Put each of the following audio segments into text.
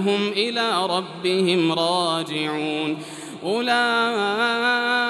أنهم إلى ربهم راجعون. أولئك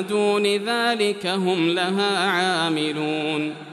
دون ذلك هم لها عاملون